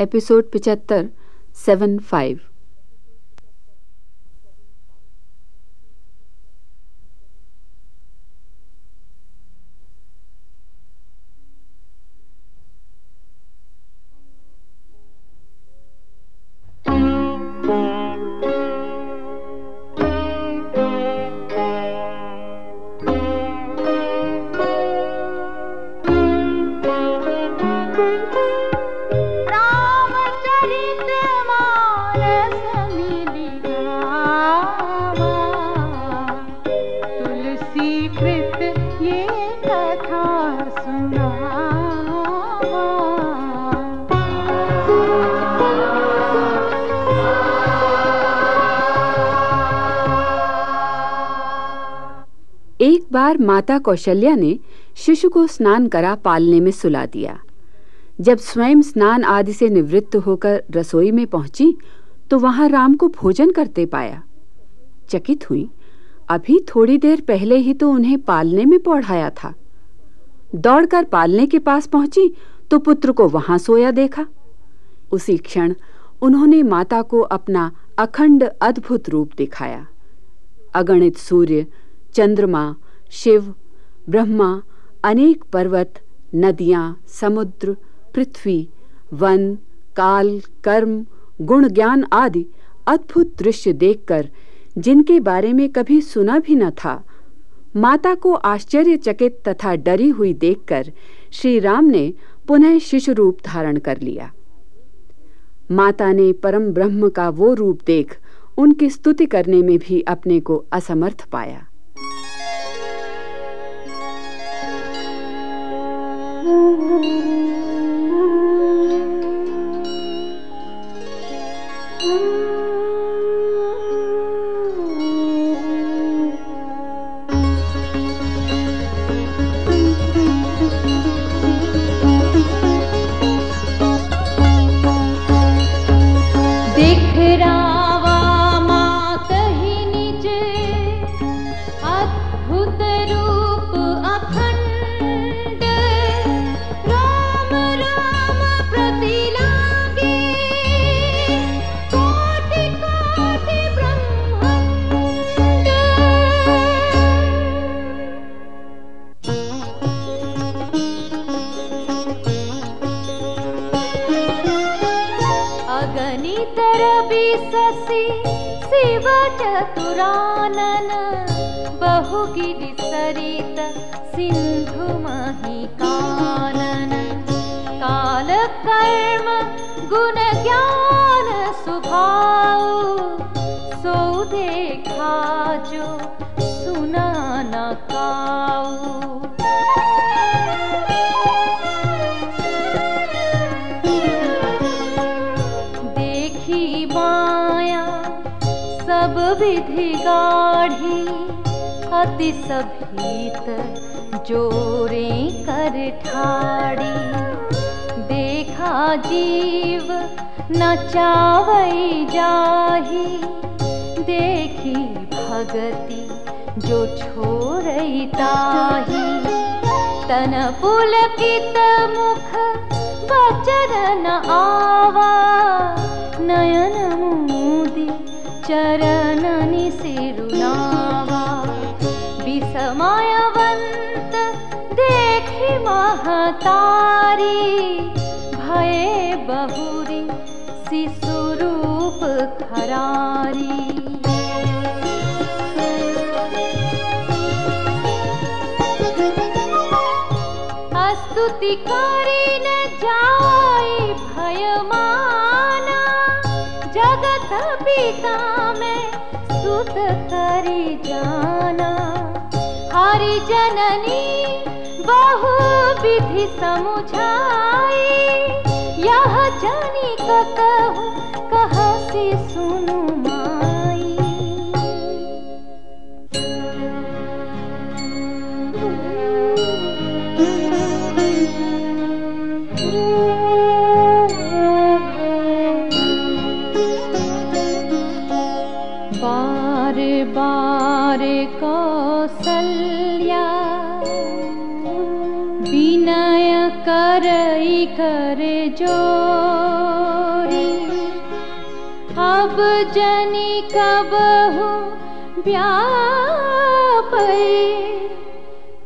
Episode पिचहत्तर seven five. एक बार माता कौशल्या ने शिशु को स्नान करा पालने में सुला दिया। जब स्वयं स्नान आदि से निवृत्त होकर रसोई में पहुँची तो वहाँ राम को भोजन करते पाया। चकित हुई। अभी थोड़ी देर पहले ही तो उन्हें पालने में पढ़ाया था। दौड़कर पालने के पास पहुँची तो पुत्र को वहाँ सोया देखा। उसी क्षण उन्होंने माता को अपना अखंड अद्भुत रूप दिखाया। अगणित सूर्य, चंद्रमा शिव, ब्रह्मा, अनेक पर्वत, नदियाँ, समुद्र, पृथ्वी, वन, काल, कर्म, गुण, ज्ञान आदि अद्भुत दृश्य देखकर जिनके बारे में कभी सुना भी न था, माता को आश्चर्यचकित तथा डरी हुई देखकर श्री राम ने पुनः शिशु रूप धारण कर लिया। माता ने परम ब्रह्म का वो रूप देख उनकी स्तुति करने में भी अपने को असमर्थ पाया। Música बहुगिरि सरित सिन्धु महि कानन कालकर्म गुणज्ञान सुभाव सो देखा जो सुना न काऊ सभीत जोरे कर ठाड़ी। देखा जीव न चावई जाही। देखी भगति जो छोड़ई ताही। तन पुलकित मुख वचन न आवा। नयन मूदी चरण महतारी भये बहुरी शिशुरूप खरारी। करी न जाई भय माना जगत पिता में सुत करी जाना। हरि जननी बहु विधि समुझाई। यह जानी कहूँ कहाँ से सुनु माई। बार अब जनी कब हूँ व्यापै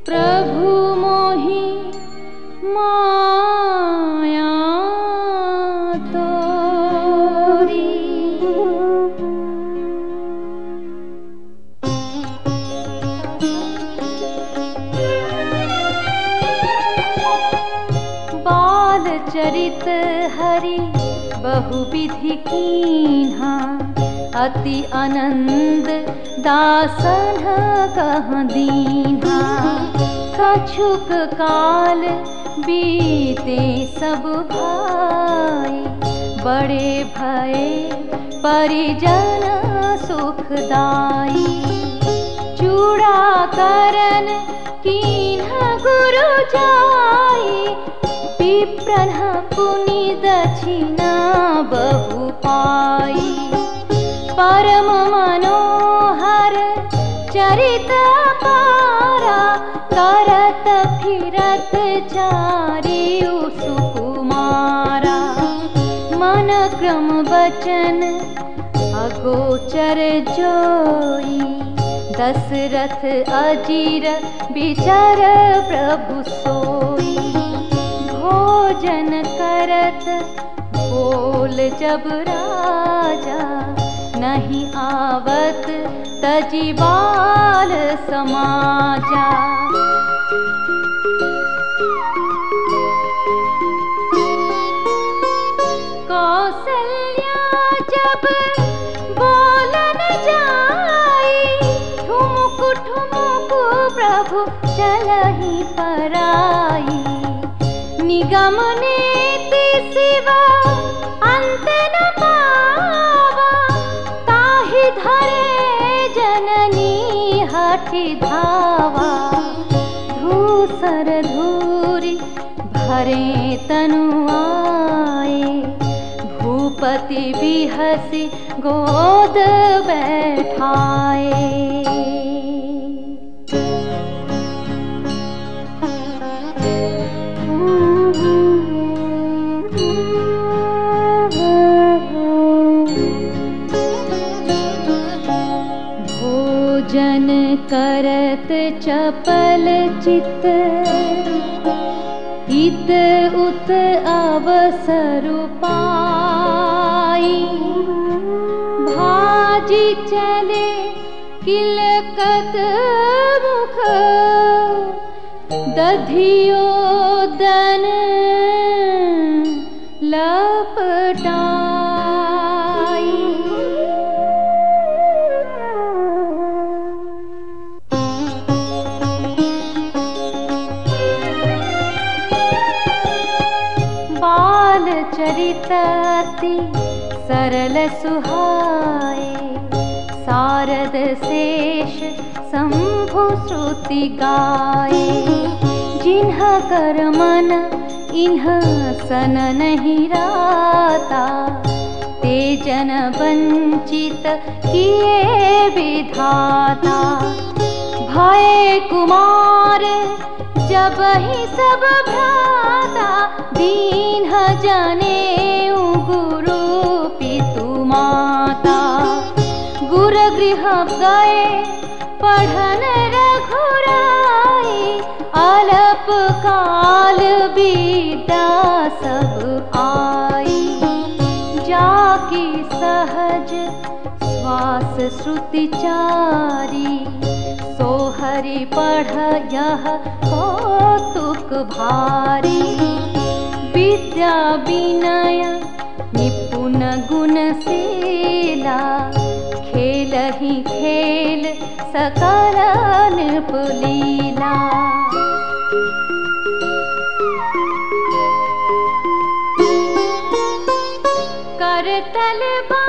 प्रभु मोहि माया चरित हरि बहुविधि कीन्हा। अति आनंद दासन कह दीन्हा। कछुक काल बीते सब भाई। बड़े भय परिजन सुखदाई। चूड़ा करन कीन्ह गुरु जाई। विप्रन पुनि दक्षिणा बहु पाई परम मनोहर चरित पारा करत फिरत चारी सुकुमारा मन क्रम वचन अगोचर जोई। दशरथ अजीर विचर प्रभु सोई भोजन करत। बोल जब राजा नहीं आवत तजीबाल समाजा निगम नीति शिवा ताहि धरे जननी हठि धावा। धूसर धूरी भरे तनु आए भूपति बिहसी गोद बैठाए भोजन करत चपल चित। इत उत अवसर पाई। भाजी चले किलकत मुख। दधियो बाल चरितति सरल सुहाए। सारद शेष शंभु श्रुति गाए। जिन्ह कर मन इन्ह सन नहीं राता। ते जन वंचित किए विधाता। भय कुमार जब ही सब भ्राता दीन जने गुरु पितु माता। गुर गृह गए, पढ़न रघुराई, अलप काल बीता सब आई। जाकी सहज श्वास श्रुति चारी सोहरि पढ़ यह कौतुक भारी। विद्या विनय निपुण गुणशीला। खेल ही खेल सकल पुलीला करतल बाण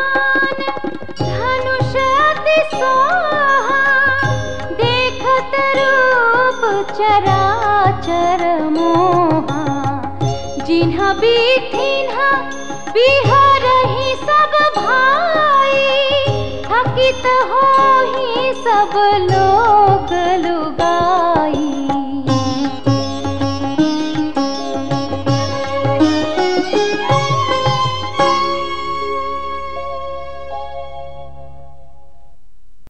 भी हो रही सब भाई थकित